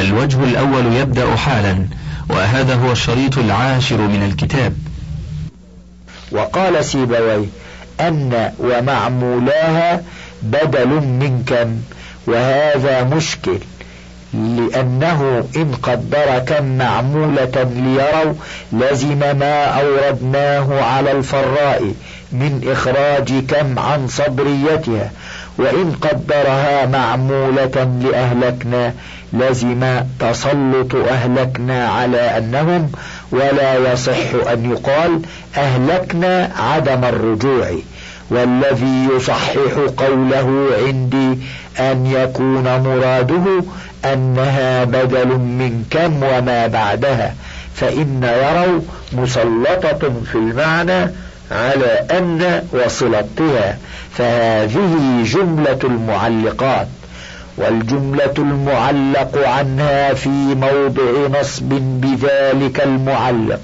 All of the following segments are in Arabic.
الوجه الأول يبدأ حالا وهذا هو الشريط العاشر من الكتاب. وقال سيبويه أن ومعمولاها بدل من كم وهذا مشكل لأنه إن قدر كم معمولة ليروا لزم ما أوردناه على الفراء من إخراج كم عن صبريتها وإن قدرها معمولة لأهلكنا لزم تسلط أهلكنا على أنهم ولا يصح أن يقال أهلكنا عدم الرجوع. والذي يصحح قوله عندي أن يكون مراده أنها بدل من كم وما بعدها. فإن يروا مسلطة في المعنى على أن وصلتها. فهذه جملة المعلقات. والجملة المعلق عنها في موضع نصب بذلك المعلق.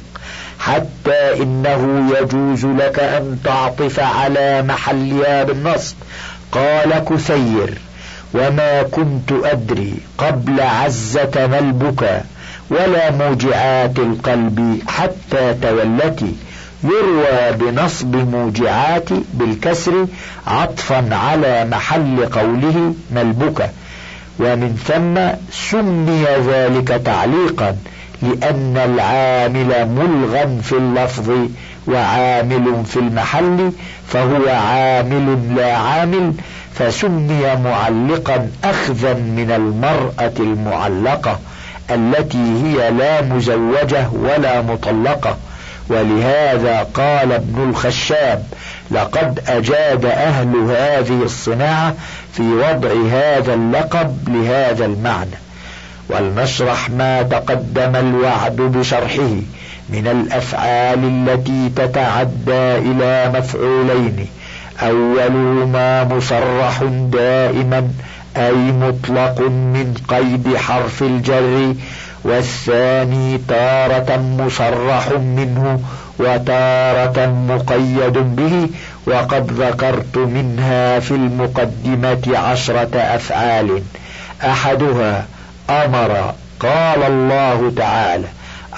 حتى إنه يجوز لك أن تعطف على محلها بالنصب قال كثير وما كنت أدري قبل عزة ما البكى ولا موجعات القلب حتى تولتي يروى بنصب موجعات بالكسر عطفا على محل قوله ملبكة ومن ثم سمي ذلك تعليقا لأن العامل ملغا في اللفظ وعامل في المحل فهو عامل لا عامل فسمي معلقا أخذا من المرأة المعلقة التي هي لا مزوجة ولا مطلقة. ولهذا قال ابن الخشاب لقد أجاد أهل هذه الصناعة في وضع هذا اللقب لهذا المعنى ولنشرح ما تقدم الوعد بشرحه من الأفعال التي تتعدى إلى مفعولين أولهما مصرح دائما أي مطلق من قيد حرف الجر والثاني تارة مصرح منه وتارة مقيد به وقد ذكرت منها في المقدمة عشرة أفعال. أحدها أمر قال الله تعالى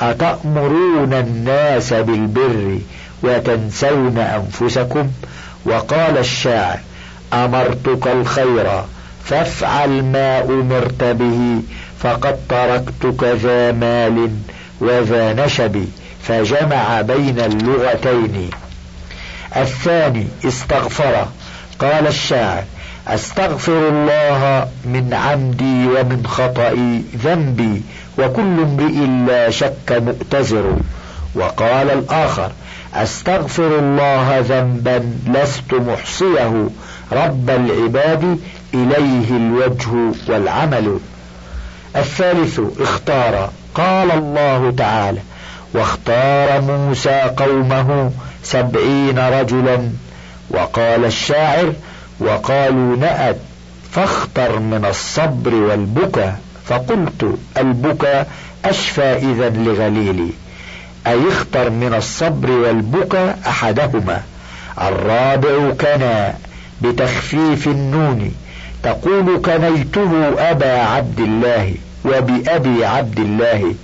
أتأمرون الناس بالبر وتنسون أنفسكم؟ وقال الشاعر أمرتك الخير فافعل ما أمرت به. فقد تركتك ذا مال وذا نشب فجمع بين اللغتين. الثاني استغفر. قال الشاعر أستغفر الله من عمدي ومن خطئي ذنبي وكل امرئ لا شك مؤتزر. وقال الآخر أستغفر الله ذنبا لست محصيه. رب العباد إليه الوجه والعمل. الثالث اختار قال الله تعالى واختار موسى قومه سبعين رجلا. وقال الشاعر وقالوا نأت فاختر من الصبر والبكى فقلت البكى أشفى إذا لغليلي. أي اختر من الصبر والبكى أحدهما. الرابع كنا بتخفيف النون. تقول كنيته أبا عبد الله وبأبي عبد الله.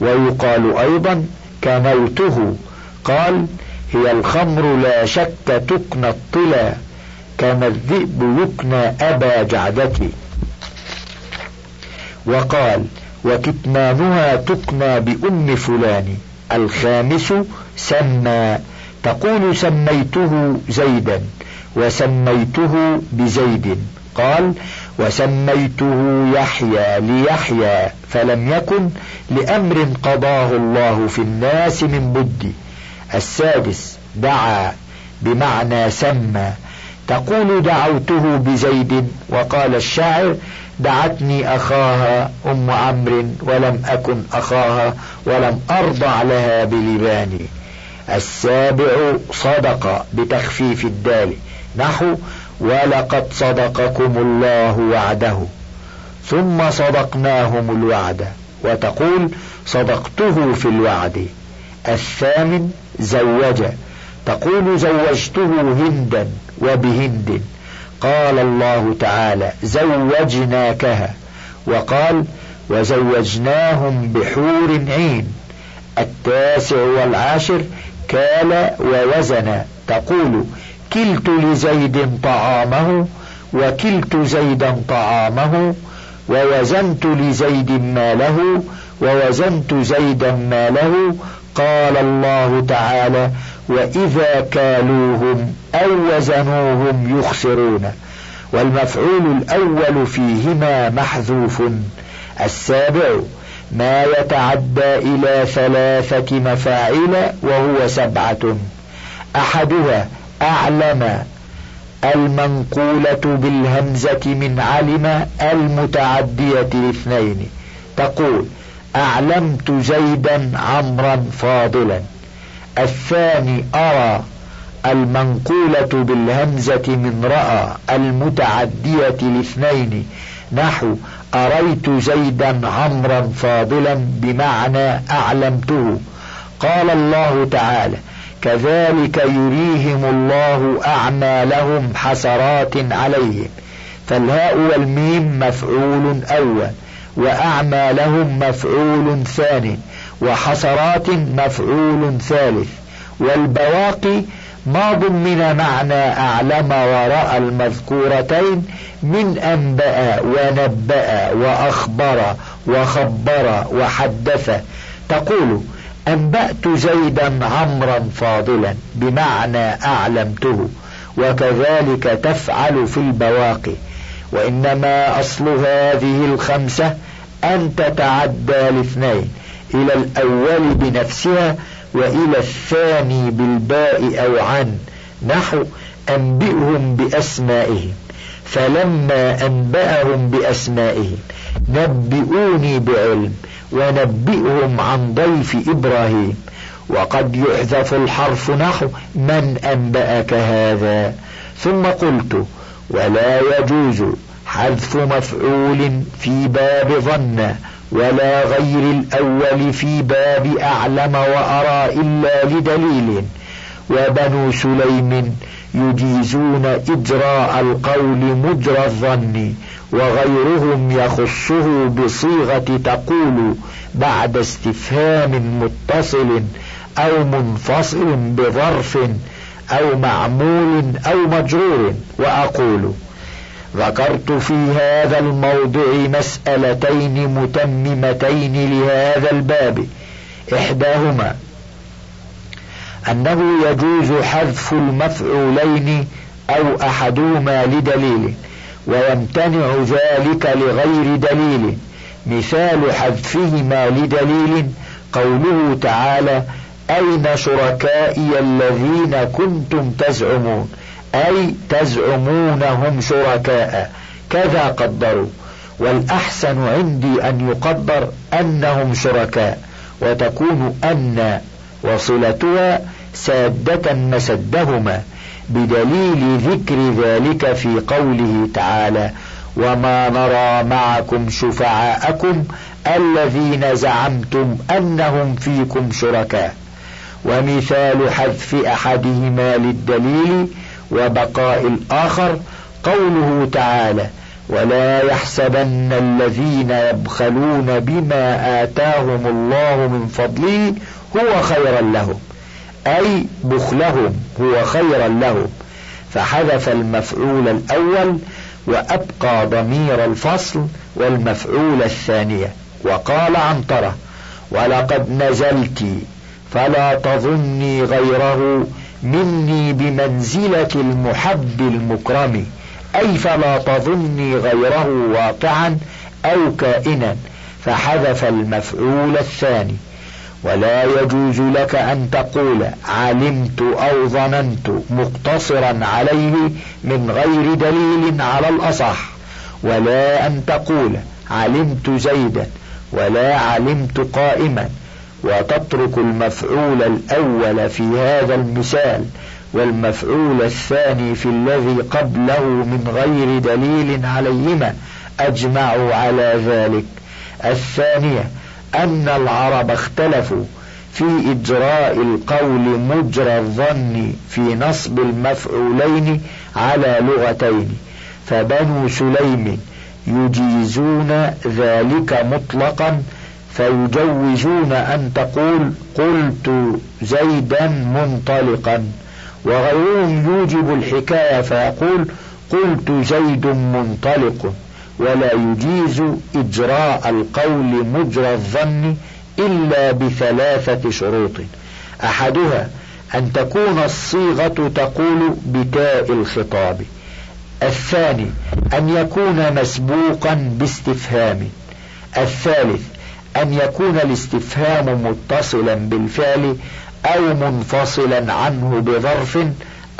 ويقال أيضا كنوته قال هي الخمر لا شك تكنى الطلا كما الذئب يكنى أبا جعدتي وقال وكتمانها تكنى بأم فلان. الخامس سمى. تقول سميته زيدا وسميته بزيد. قال وسميته يحيى ليحيى فلم يكن لأمر قضاه الله في الناس من بد. السادس دعا بمعنى سمى. تقول دعوته بزيد وقال الشاعر دعتني أخاها أم عمرو ولم أكن أخاها ولم أرضع لها بلباني السابع صدق بتخفيف الدال. نحو ولقد صدقكم الله وعده. ثم صدقناهم الوعد. وتقول صدقته في الوعد. الثامن زوج. تقول زوجته هندا وبهند. قال الله تعالى زوجناكها. وقال وزوجناهم بحور عين. التاسع والعاشر كال ووزن. تقول كلت لزيد طعامه وكلت زيدا طعامه ووزنت لزيد ماله ووزنت زيدا ماله. قال الله تعالى وإذا كالوهم أو وزنوهم يخسرون. والمفعول الأول فيهما محذوف. السابع ما يتعدى إلى ثلاثة مفاعل وهو سبعة. أحدها أعلم المنقولة بالهمزة من علم المتعدية لاثنين تقول أعلمت زيدا عمرا فاضلا. الثاني أرى المنقولة بالهمزة من رأى المتعدية لاثنين نحو أريت زيدا عمرا فاضلا بمعنى أعلمته. قال الله تعالى كذلك يريهم الله أعمالهم حسرات عليهم. فالهاء والميم مفعول أول وأعمالهم مفعول ثاني وحسرات مفعول ثالث. والبواقي ما ضمن معنى أعلم ورأى المذكورتين من أنبأ ونبأ وأخبر وخبر وحدث. تقول أنبأت زيدا عمرا فاضلا بمعنى أعلمته وكذلك تفعل في البواقي. وإنما أصل هذه الخمسة أن تتعدى الاثنين إلى الأول بنفسها وإلى الثاني بالباء أو عن نحو أنبئهم بأسمائهم. فلما أنبأهم بأسمائهم نبئوني بعلم ونبئهم عن ضيف إبراهيم. وقد يحذف الحرف نحو من أنبأك هذا؟ ثم قلت ولا يجوز حذف مفعول في باب ظن ولا غير الأول في باب أعلم وأرى إلا لدليل. وبنو سليم يجيزون إجراء القول مجرى الظن وغيرهم يخصه بصيغة تقول بعد استفهام متصل أو منفصل بظرف أو معمول أو مجرور وأقول ذكرت في هذا الموضع مسألتين متممتين لهذا الباب إحداهما أنه يجوز حذف المفعولين أو أحدهما لدليل ويمتنع ذلك لغير دليل. مثال حذفهما لدليل قوله تعالى أين شركائي الذين كنتم تزعمون؟ أي تزعمونهم شركاء. كذا قدروا. والأحسن عندي أن يقدر أنهم شركاء وتكون أن وصلتها سادة مسدهما بدليل ذكر ذلك في قوله تعالى وما نرى معكم شفعاءكم الذين زعمتم أنهم فيكم شركاء ومثال حذف أحدهما للدليل وبقاء الآخر قوله تعالى ولا يحسبن الذين يبخلون بما آتاهم الله من فضله هو خيرا لهم أي بخلهم هو خيرا لهم. فحذف المفعول الأول وأبقى ضمير الفصل والمفعول الثانية وقال عنترة ولقد نزلت فلا تظني غيره مني بمنزلة المحب المكرم. أي فلا تظني غيره واقعا أو كائنا. فحذف المفعول الثاني. ولا يجوز لك أن تقول علمت أو ظننت مقتصرا عليه من غير دليل على الأصح ولا أن تقول علمت زيدا ولا علمت قائما وتترك المفعول الأول في هذا المثال والمفعول الثاني في الذي قبله من غير دليل عليهما أجمعوا على ذلك. الثانية أن العرب اختلفوا في إجراء القول مجرى الظن في نصب المفعولين على لغتين فبنو سليم يجيزون ذلك مطلقا فيجوزون أن تقول قلت زيدا منطلقا وغيرهم يوجب الحكاية فيقول قلت زيد منطلق ولا يجيز إجراء القول مجرى الظن إلا بثلاثة شروط. أحدها أن تكون الصيغة تقول بتاء الخطاب. الثاني أن يكون مسبوقا باستفهام. الثالث أن يكون الاستفهام متصلا بالفعل أو منفصلا عنه بظرف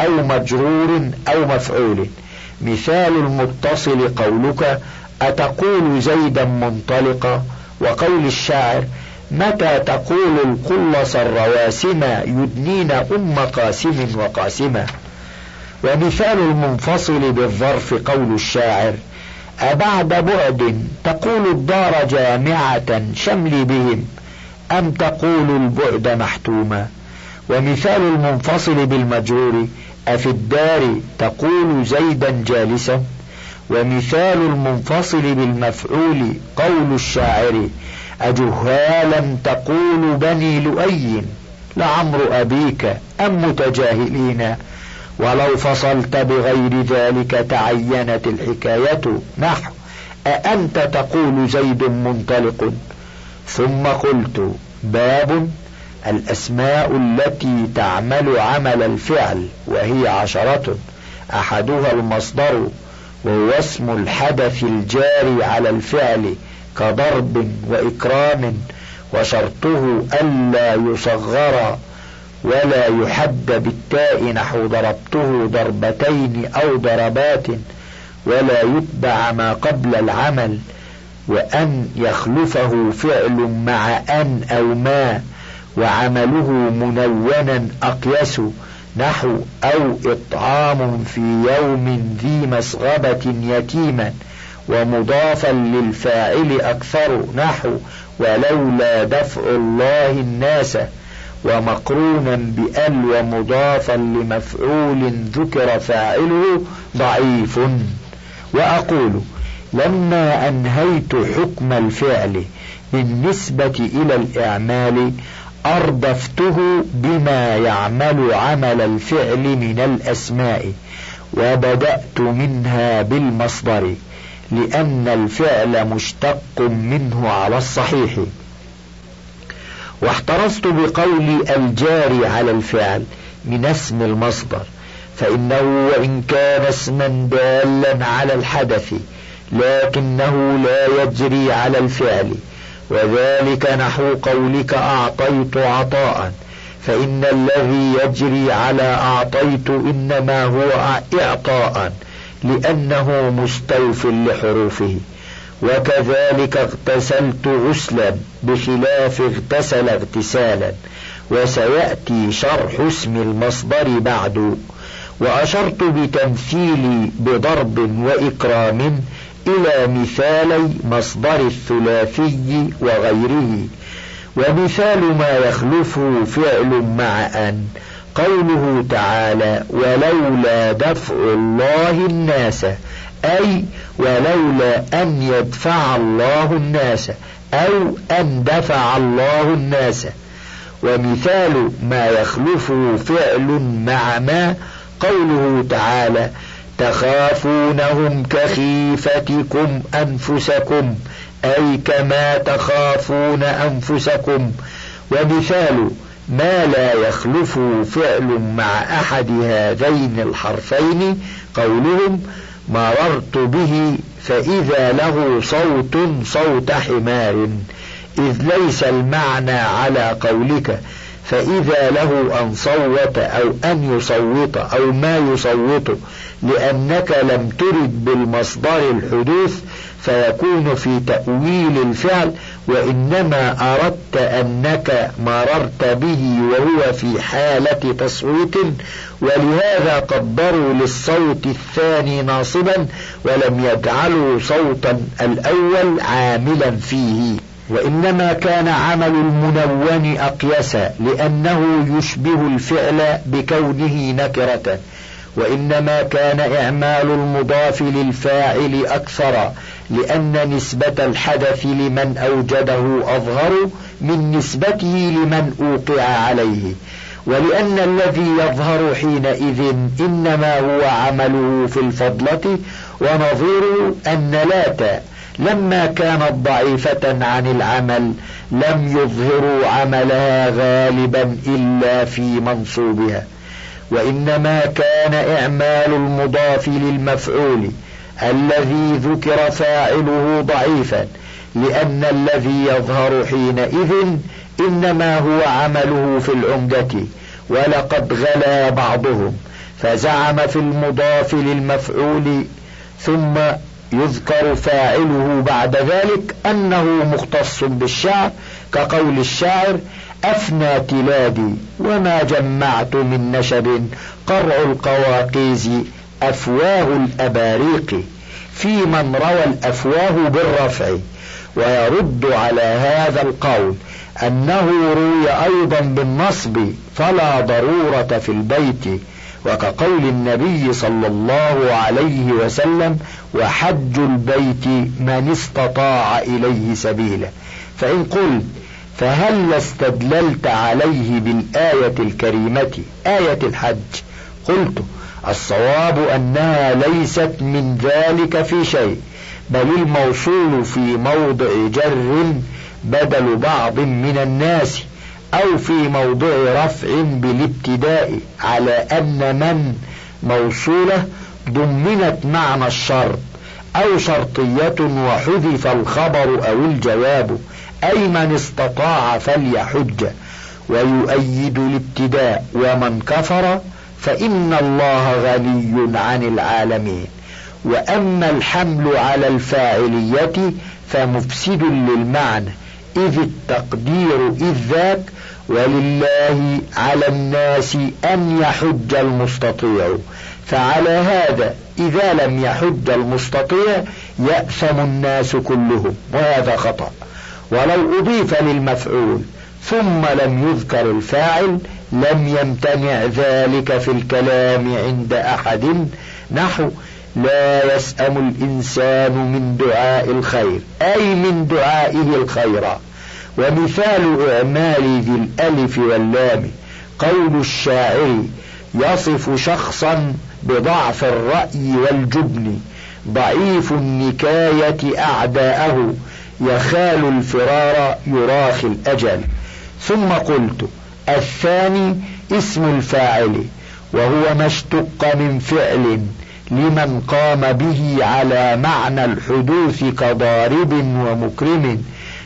أو مجرور أو مفعول. مثال المتصل قولك أتقول زيدا منطلقا؟ وقول الشاعر متى تقول القلص الرواسم يدنين أم قاسم وقاسمة؟ ومثال المنفصل بالظرف قول الشاعر أبعد بعد تقول الدار جامعة شملي بهم أم تقول البعد محتوما؟ ومثال المنفصل بالمجرور أفي الدار تقول زيدا جالسا ومثال المنفصل بالمفعول قول الشاعر أجهالا تقول بني لؤي لعمر أبيك أم متجاهلين؟ ولو فصلت بغير ذلك تعينت الحكاية. نحو أأنت تقول زيد منطلق؟ ثم قلت باب الأسماء التي تعمل عمل الفعل وهي عشرة. أحدها المصدر وهو اسم الحدث الجاري على الفعل كضرب وإكرام وشرطه ألا يصغر ولا يحد بالتاء نحو ضربته ضربتين أو ضربات ولا يتبع ما قبل العمل وأن يخلفه فعل مع أن أو ما. وعمله منونا أقيس نحو أو إطعام في يوم ذي مسغبة يتيما ومضافا للفاعل أكثر نحو ولولا دفع الله الناس ومقرونا بأل ومضافا لمفعول ذكر فاعله ضعيف. وأقول لما أنهيت حكم الفعل بالنسبة إلى الإعمال أردفته بما يعمل عمل الفعل من الأسماء وبدأت منها بالمصدر لأن الفعل مشتق منه على الصحيح. واحترزت بقول الجاري على الفعل من اسم المصدر فإنه وإن كان اسما دالا على الحدث لكنه لا يجري على الفعل. وذلك نحو قولك أعطيت عطاء. فإن الذي يجري على أعطيت إنما هو إعطاء لأنه مستوف لحروفه. وكذلك اغتسلت غسلا بخلاف اغتسل اغتسالا. وسيأتي شرح اسم المصدر بعد. وأشرت بتمثيلي بضرب وإكرام إلى مثالي مصدر الثلاثي وغيره. ومثال ما يخلفه فعل مع أن. قوله تعالى ولولا دفع الله الناس أي ولولا أن يدفع الله الناس أو أن دفع الله الناس ومثال ما يخلفه فعل مع ما. قوله تعالى تخافونهم كخيفتكم أنفسكم أي كما تخافون أنفسكم. ومثال ما لا يخلف فعل مع أحد هذين الحرفين قولهم مررت به فإذا له صوت صوت حمار. إذ ليس المعنى على قولك فإذا له أن صوت أو أن يصوت أو ما يصوت. لأنك لم ترد بالمصدر الحدوث فيكون في تأويل الفعل وإنما أردت أنك مررت به وهو في حالة تصويت ولهذا قدروا للصوت الثاني ناصبا ولم يجعلوا صوتا الأول عاملا فيه. وإنما كان عمل المنون أقيس لأنه يشبه الفعل بكونه نكرة. وإنما كان إعمال المضاف للفاعل أكثر لأن نسبة الحدث لمن أوجده أظهر من نسبته لمن أوقع عليه. ولأن الذي يظهر حينئذ إنما هو عمله في الفضلة ونظيره أن لات. لما كانت ضعيفة عن العمل لم يظهروا عملها غالبا إلا في منصوبها. وإنما كان إعمال المضاف للمفعول الذي ذكر فاعله ضعيفا لأن الذي يظهر حينئذ إنما هو عمله في العمدة ولقد غلا بعضهم فزعم في المضاف للمفعول ثم يذكر فاعله بعد ذلك أنه مختص بالشعر كقول الشاعر أفنى تلادي وما جمعت من نشب قرع القواقيز أفواه الأباريق في من روى الأفواه بالرفع ويرد على هذا القول أنه روي أيضا بالنصب فلا ضرورة في البيت وكقول النبي صلى الله عليه وسلم وحج البيت من استطاع إليه سبيلا فإن قلت فهل استدللت عليه بالآية الكريمة؟ آية الحج. قلت الصواب أنها ليست من ذلك في شيء بل الموصول في موضع جر بدل بعض من الناس أو في موضع رفع بالابتداء على أن من موصولة ضمنت معنى الشرط أو شرطية وحذف الخبر أو الجواب. أي من استطاع فليحج ويؤيد الابتداء ومن كفر فإن الله غني عن العالمين. وأما الحمل على الفاعلية فمفسد للمعنى إذ التقدير إذ ذاك ولله على الناس أن يحج المستطيع. فعلى هذا إذا لم يحج المستطيع يأثم الناس كلهم وهذا خطأ. ولو أضيف للمفعول ثم لم يذكر الفاعل لم يمتنع ذلك في الكلام عند أحد. نحو لا يسأم الإنسان من دعاء الخير أي من دعائه الخير. ومثال إعمال ذي الألف واللام قول الشاعر يصف شخصا بضعف الرأي والجبن ضعيف النكاية أعداءه يخال الفرار يراخي الأجل. ثم قلت الثاني اسم الفاعل وهو ما اشتق من فعل لمن قام به على معنى الحدوث كضارب ومكرم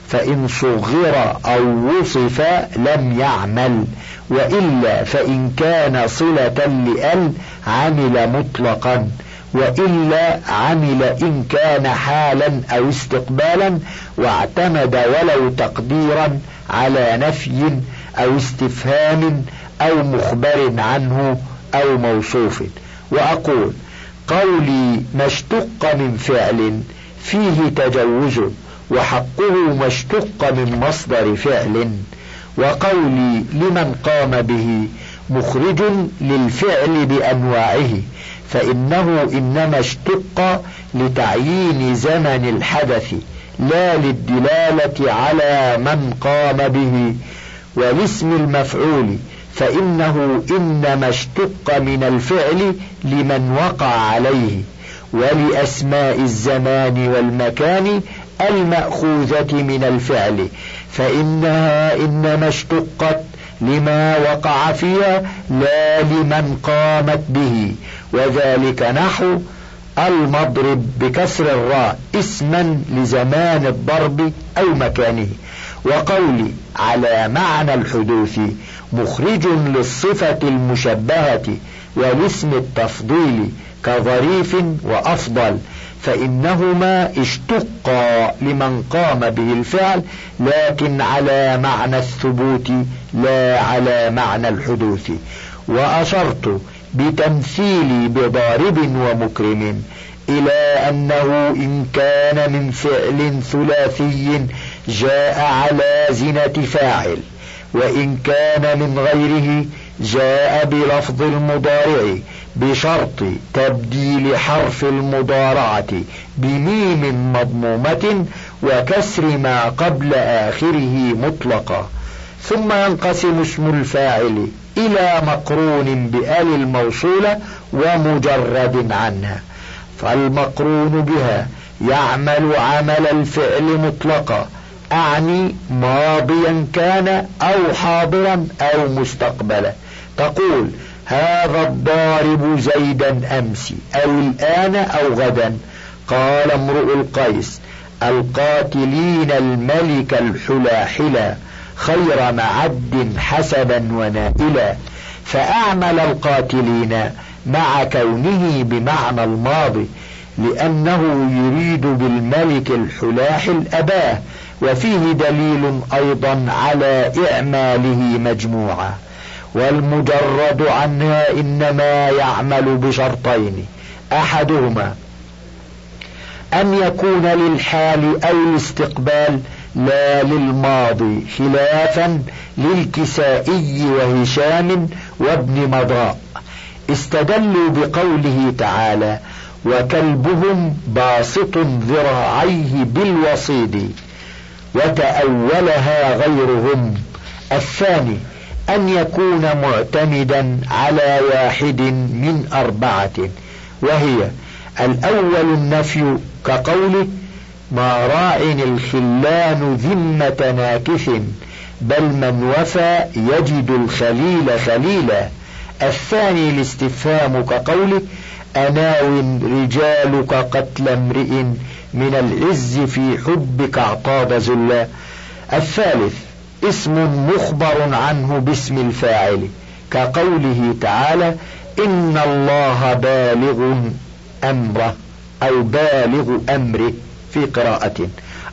فإن صغر أو وصف لم يعمل وإلا فإن كان صلة لأل عمل مطلقا. وإلا عمل إن كان حالا أو استقبالا واعتمد ولو تقديرا على نفي أو استفهام أو مخبر عنه أو موصوف. وأقول قولي ما اشتق من فعل فيه تجوز وحقه ما اشتق من مصدر فعل. وقولي لمن قام به مخرج للفعل بأنواعه فإنه إنما اشتق لتعيين زمن الحدث لا للدلالة على من قام به والاسم المفعول فإنه إنما اشتق من الفعل لمن وقع عليه ولأسماء الزمان والمكان المأخوذة من الفعل فإنها إنما اشتقت لما وقع فيها لا لمن قامت به. وذلك نحو المضرب بكسر الراء اسما لزمان الضرب أو مكانه. وقولي على معنى الحدوث مخرج للصفة المشبهة والاسم التفضيل كظريف وأفضل فإنهما اشتقا لمن قام به الفعل لكن على معنى الثبوت لا على معنى الحدوث وأشرت بتمثيلي بضارب ومكرم إلى أنه إن كان من فعل ثلاثي جاء على زنة فاعل وإن كان من غيره جاء بلفظ المضارع بشرط تبديل حرف المضارعة بميم مضمومة وكسر ما قبل آخره مطلقا ثم ينقسم اسم الفاعل إلى مقرون بآل الموصولة ومجرد عنها. فالمقرون بها يعمل عمل الفعل مطلقا أعني ماضيا كان أو حاضرا أو مستقبلا. تقول هذا الضارب زيدا أمس أو الآن أو غدا. قال امرؤ القيس القاتلين الملك الحلاحلا. خير معد حسبا ونائلا فأعمل القاتلين مع كونه بمعنى الماضي لأنه يريد بالملك الحلاحل أباه وفيه دليل أيضا على إعماله مجموعة والمجرد عنها إنما يعمل بشرطين أحدهما أن يكون للحال أو الاستقبال لا للماضي خلافا للكسائي وهشام وابن مضاء استدلوا بقوله تعالى وكلبهم باسط ذراعيه بالوصيد وتأولها غيرهم. الثاني أن يكون معتمدا على واحد من أربعة. وهي الأول النفي كقوله ما راع الخلان ذمة ناكث بل من وفى يجد الخليل خليلا. الثاني الاستفهام كقوله أناو رجالك قتل امرئ من العز في حبك اعطاب زلا الثالث اسم مخبر عنه باسم الفاعل. كقوله تعالى إن الله بالغ أمره أو بالغ أمره. في قراءة.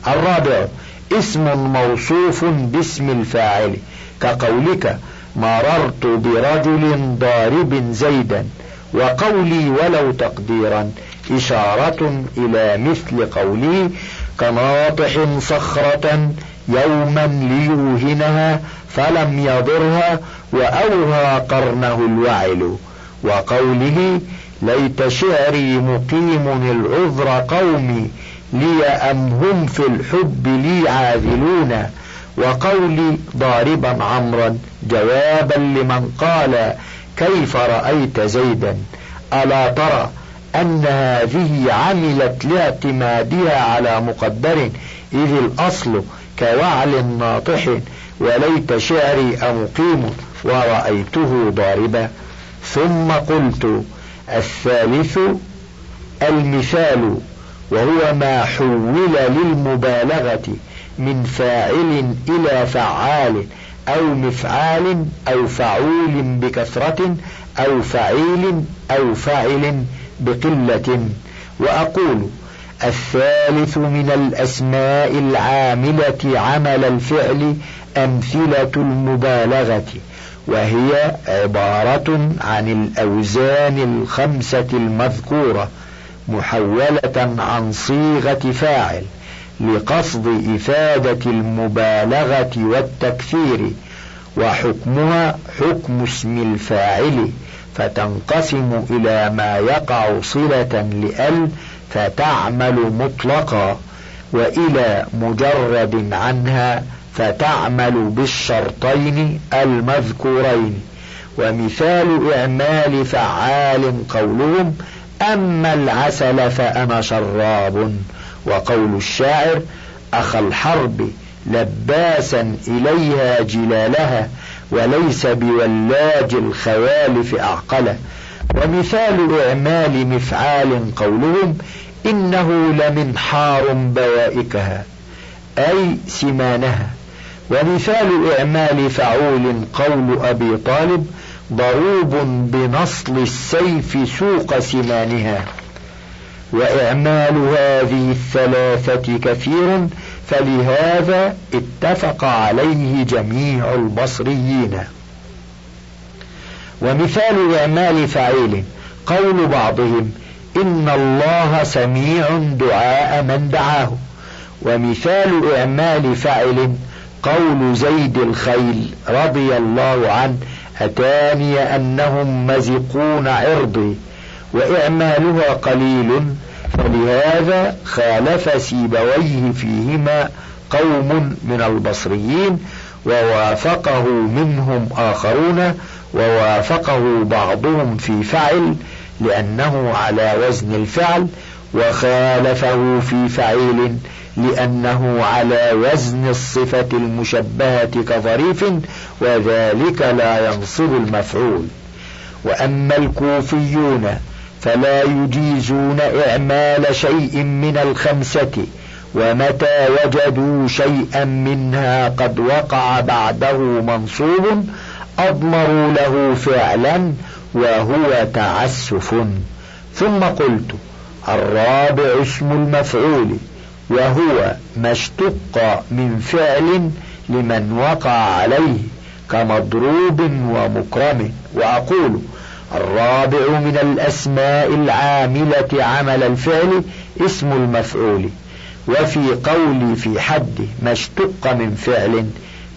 الرابع اسم موصوف باسم الفاعل كقولك مررت برجل ضارب زيدا وقولي ولو تقديرا إشارة إلى مثل قولي كناطح صخرة يوما ليوهنها فلم يضرها وأوهى قرنه الوعل. وقوله ليت شعري مقيم العذر قومي لي أم هم في الحب لي عاذلون؟ وقولي ضاربا عمرا جوابا لمن قال كيف رأيت زيدا؟ ألا ترى أن هذه عملت لاعتمادها على مقدر إذ الأصل كوعل ناطح وليت شعري أمقيم ورأيته ضاربا. ثم قلت الثالث المثال وهو ما حول للمبالغة من فاعل إلى فعال أو مفعال أو فعول بكثرة أو فعيل أو فاعل بقلة. وأقول الثالث من الأسماء العاملة عمل الفعل أمثلة المبالغة وهي عبارة عن الأوزان الخمسة المذكورة. محولة عن صيغة فاعل لقصد إفادة المبالغة والتكثير وحكمها حكم اسم الفاعل فتنقسم إلى ما يقع صلة لأل فتعمل مطلقا وإلى مجرد عنها فتعمل بالشرطين المذكورين. ومثال إعمال فعال قولهم أما العسل فأنا شراب وقول الشاعر أخا الحرب لباسا إليها جلالها وليس بولاج الخوالف أعقله. ومثال إعمال مفعال قولهم إنه لمنحار بوائكها أي سمانها. ومثال إعمال فعول قول أبي طالب ضروب بنصل السيف سوق سمانها وإعمال هذه الثلاثة كثير فلهذا اتفق عليه جميع البصريين. ومثال إعمال فعيل قول بعضهم إن الله سميع دعاء من دعاه. ومثال إعمال فعل قول زيد الخيل رضي الله عنه أتاني أنهم مزقون عرضي وإعمالها قليل فلهذا خالف سيبويه فيهما قوم من البصريين ووافقه منهم آخرون ووافقه بعضهم في فعل لأنه على وزن الفعل وخالفه في فعيل لأنه على وزن الصفة المشبهة كظريف وذلك لا ينصب المفعول. وأما الكوفيون فلا يجيزون إعمال شيء من الخمسة ومتى وجدوا شيئا منها قد وقع بعده منصوب أضمروا له فعلا وهو تعسف. ثم قلت الرابع اسم المفعول. وهو ما اشتق من فعل لمن وقع عليه كمضروب ومكرم. وأقول الرابع من الأسماء العاملة عمل الفعل اسم المفعول. وفي قولي في حد ما اشتق من فعل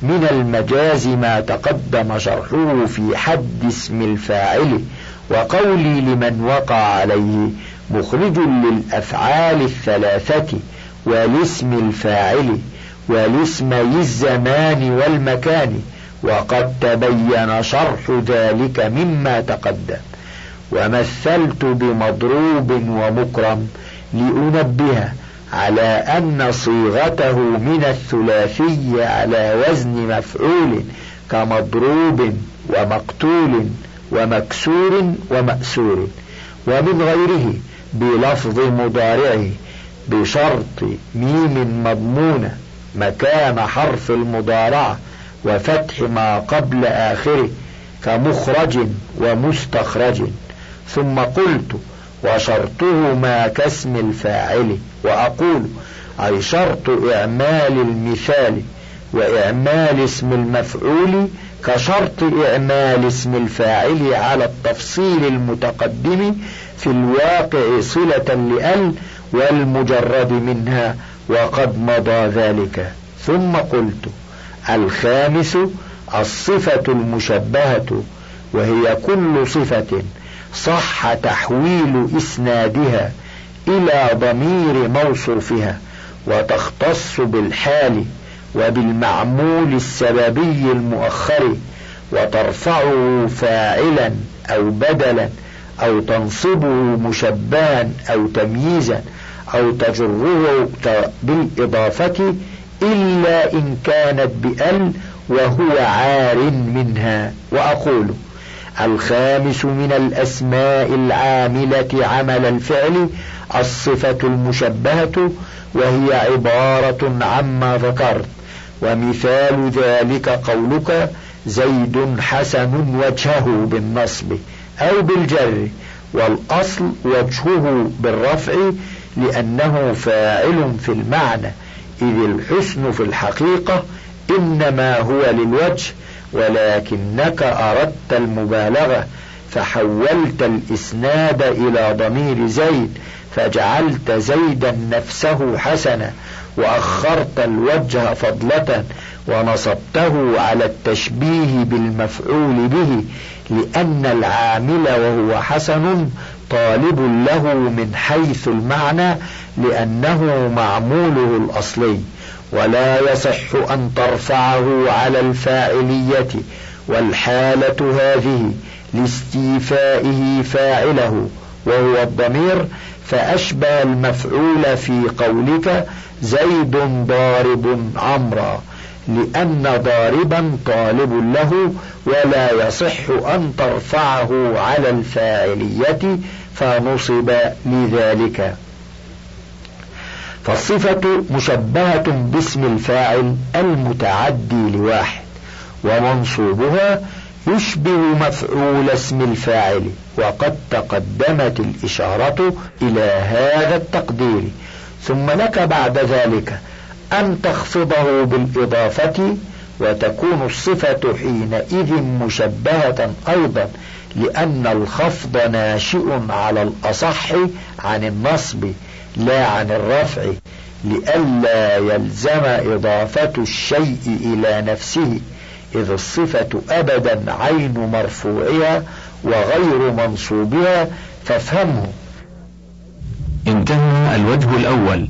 من المجاز ما تقدم شرحه في حد اسم الفاعل. وقولي لمن وقع عليه مخرج للأفعال الثلاثة والاسم الفاعل والاسمي الزمان والمكان وقد تبين شرح ذلك مما تقدم. ومثلت بمضروب ومكرم لأنبه على أن صيغته من الثلاثي على وزن مفعول كمضروب ومقتول ومكسور ومأسور ومن غيره بلفظ مضارعه بشرط ميم مضمونة مكان حرف المضارعة وفتح ما قبل آخره كمخرج ومستخرج. ثم قلت وشرطه ما كاسم الفاعل وأقول أي شرط إعمال المثال وإعمال اسم المفعول كشرط إعمال اسم الفاعل على التفصيل المتقدم في الواقع صلة لأل والمجرد منها وقد مضى ذلك. ثم قلت الخامس الصفة المشبهة وهي كل صفة صح تحويل إسنادها إلى ضمير موصوفها وتختص بالحال وبالمعمول السببي المؤخر وترفعه فاعلا أو بدلا أو تنصبه مشبها أو تمييزا. أو تجره بالإضافة إلا إن كانت بأل وهو عار منها. وأقول الخامس من الأسماء العاملة عمل الفعل الصفة المشبهة وهي عبارة عما ذكرت. ومثال ذلك قولك زيد حسن وجهه بالنصب أو بالجر والأصل وجهه بالرفع لأنه فاعل في المعنى. إذ الحسن في الحقيقة إنما هو للوجه ولكنك أردت المبالغة فحولت الإسناد إلى ضمير زيد فجعلت زيدا نفسه حسنا وأخرت الوجه فضلة ونصبته على التشبيه بالمفعول به لأن العامل وهو حسن طالب له من حيث المعنى لأنه معموله الأصلي ولا يصح أن ترفعه على الفاعلية والحالة هذه لاستيفائه فاعله وهو الضمير فأشبه المفعول في قولك زيد ضارب عمرا لأن ضاربا طالب له ولا يصح أن ترفعه على الفاعلية فنصب لذلك فالصفة مشبهة باسم الفاعل المتعدي لواحد ومنصوبها يشبه مفعول اسم الفاعل وقد تقدمت الإشارة إلى هذا التقدير. ثم لك بعد ذلك أن تخفضه بالإضافة وتكون الصفة حينئذ مشبهة أيضا لأن الخفض ناشئ على الأصح عن النصب لا عن الرفع لئلا يلزم إضافة الشيء إلى نفسه إذ الصفة أبدا عين مرفوعها وغير منصوبها فافهمه. انتهى الوجه الأول.